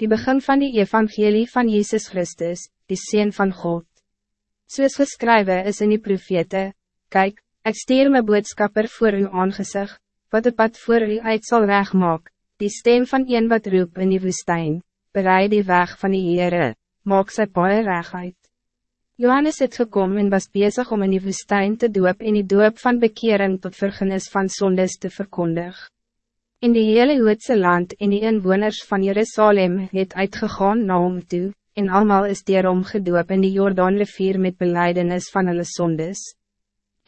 die begin van die evangelie van Jezus Christus, die Seen van God. Soos geskrywe is in die profete, Kijk, ik stuur my boodskapper voor uw aangezicht, wat het pad voor u uit zal wegmaak, die stem van een wat roep in die woestijn, bereid die weg van die Heere, maak sy paie reg uit. Johannes het gekom en was bezig om in die woestijn te doop en die doop van bekering tot vergenis van zondes te verkondigen. In die hele Joodse land en die inwoners van Jerusalem het uitgegaan na hom toe, en allemaal is daarom gedoop in die Jordaanrivier met beleidenis van hulle sondes.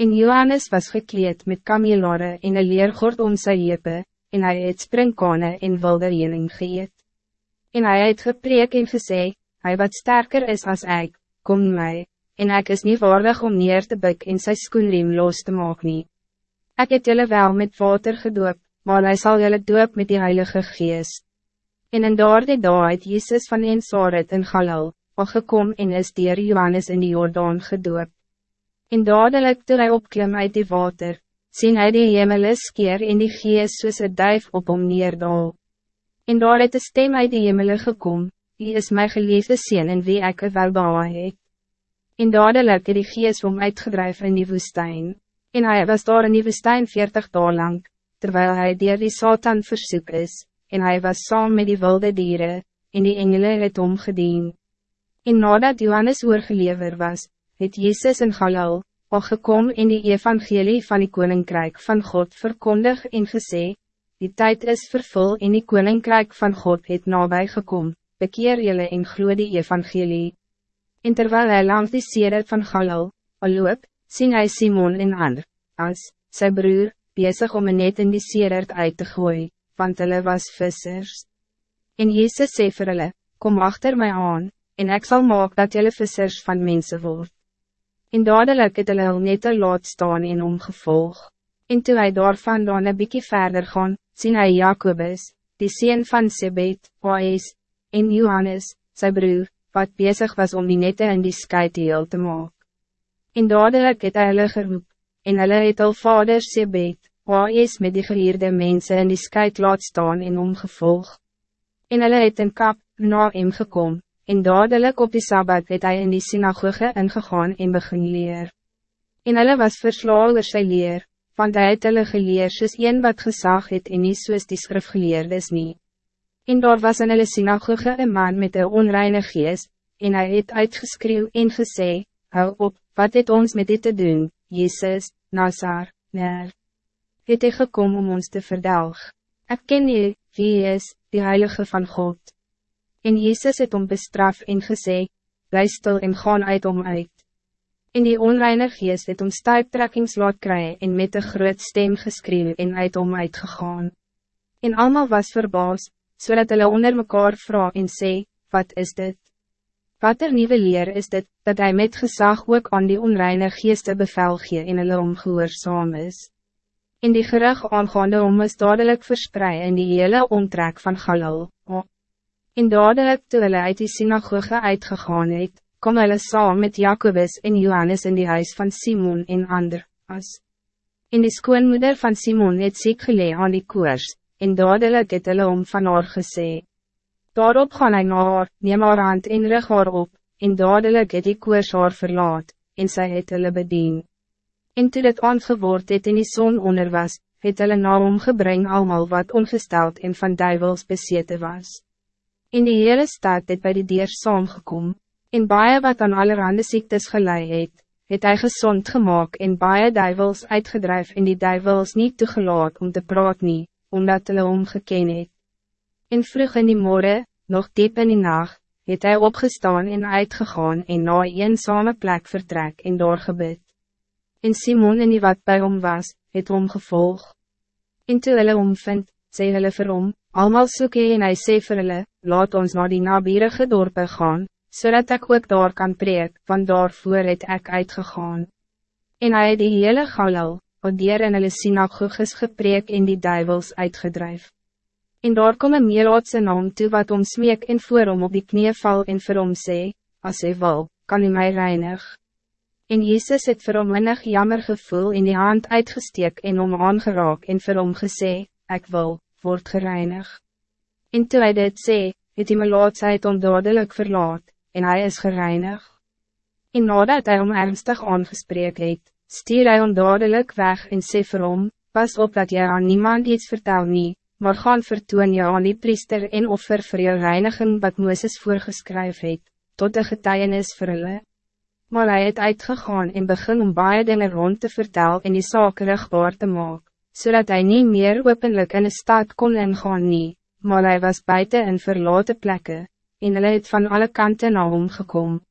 En Johannes was gekleed met kamelare en een leergord om sy hepe, en hij het springkane en wilde jening geëet. En hij het gepreek en gesê, hij wat sterker is als ik, kom mij, en ik is niet waardig om neer te buk en sy skoenriem los te maak nie. Ek het julle wel met water gedoop, maar hij zal jullie doop met die Heilige Geest. En in daardie dag het Jezus van Ensaret in Galil, al gekom en is dier Johannes in die Jordaan gedoop. En dadelijk toe hy opklim uit die water, sien hy die hemel skeer en die geest soos een duif op hom neerdal. En daar het een stem uit die hemel gekom, die is my geliefde sien en wie ek wel bawa het. En dadelijk het die geest om uitgedrijf in die woestijn, en hij was daar in die woestijn veertig dagen lang, terwijl hij dier die Satan versoek is, en hij was saam met die wilde dieren, en die engele het omgedien. En nadat Johannes oorgelever was, het Jezus in Galil, al gekom in die evangelie van die Koninkrijk van God verkondig en gesê, die tijd is vervul en die Koninkrijk van God het nabij gekom, bekeer jylle en glo die evangelie. En terwijl hij langs die sede van Galil, al loop, sien hy Simon en ander, as, sy broer, bezig om een net in die seerert uit te gooien, want hulle was vissers. En Jezus sê vir hulle, kom achter mij aan, en ik zal maak dat jullie vissers van mensen word. En dadelijk het hulle net laat staan en omgevolg. En toe hy daarvan dan een bykie verder gaan, sien hy Jacobus, die sien van Sebet, Oes, en Johannes, zijn broer, wat bezig was om die nette in die sky heel te maak. En dadelijk het hy hulle geroep, en hulle het al vader Sebet, is met die gehierde mensen in die skuit laat staan en omgevolg. En hulle het in kap, na hem gekom, en dadelijk op die Sabbat het hy in die synagoge ingegaan en begin leer. En hulle was verslaan oor sy leer, want hy het hulle geleer soos een wat gesag het en nie soos die skrifgeleerdes nie. En daar was in hulle synagoge een man met een onreine geest, en hij het uitgeskreeuw en gesê, hou op, wat het ons met dit te doen, Jezus, Nazar, Ner. Het hy gekom om ons te verdelg. Ek ken jy, wie hy is, die Heilige van God. En Jezus het om bestraf en gesê, Bly stil en gaan uit om uit. En die onreine geest het om stuiptrekkings laat kry en met een groot stem geskreeuw en uit om uitgegaan. En allemaal was verbaas, so hulle onder mekaar vraag en sê, wat is dit? Wat er nieuwe leer is dit, dat hij met gezag ook aan die onreine geeste bevel gee en hulle omgehoorzaam is. In die gerug aangaande om is dadelijk verspreid in die hele omtrek van Galil. In dadelijk toe hulle uit die synagoge uitgegaan het, kom hulle saam met Jacobus en Johannes in die huis van Simon en ander, as. In die skoonmoeder van Simon het ziek gelee aan die koers, en dadelijk het hulle om van haar gesê. Daarop gaan hij naar haar, neem haar hand en rig haar op, en dadelijk het die koers haar verlaat, en sy het hulle bedien. En toe dit aangeword het en die zon onder was, het hulle na hom gebring almal wat ongesteld en van duivels besete was. In die hele stad het by die dier saamgekom, en baie wat aan allerhande ziektes gelei het, het hy gezond gemaakt en baie duivels uitgedrijf en die duivels niet toegelaat om te praat nie, omdat hulle hom geken het. En vroeg in die morgen, nog diep in die nacht, het hij opgestaan en uitgegaan en na een eenzame plek vertrek en doorgebid. En Simon en die wat bij hom was, het hom gevolg. En toe hulle omvind, sê hulle vir hom, almal soek hy en hy sê vir hulle, laat ons naar die nabierige dorpe gaan, zodat ik ook daar kan preek, want daarvoor het ek uitgegaan. En hij het die hele galil, wat dier in hulle synagoges gepreek en die duivels uitgedrijf. En daar kom een meelaatse naam toe wat om smeek en voor om op die knie val en vir hom sê, as hy wil, kan hy my reinig. En Jezus het vir hom innig jammer gevoel in die hand uitgesteek en om aangeraak en vir hom gesê, ek wil, word gereinig. En toe hy dit sê, het die melaatsheid ondadelijk verlaat, en hij is gereinig. En nadat hij om ernstig aangesprek het, stier hy ondadelijk weg en sê vir hom, pas op dat jy aan niemand iets vertel nie, maar gaan vertoon jou aan die priester en offer vir jou reiniging wat Mooses voorgeskryf het, tot de getuienis vir hulle. Maar hij het uitgegaan en begin om baie dinge rond te vertel en die saak rugbaar te maak, zodat hij niet meer openlijk in de stad kon ingaan nie, maar hij was buiten in verlaten plekken, en hulle het van alle kanten na hom gekomen.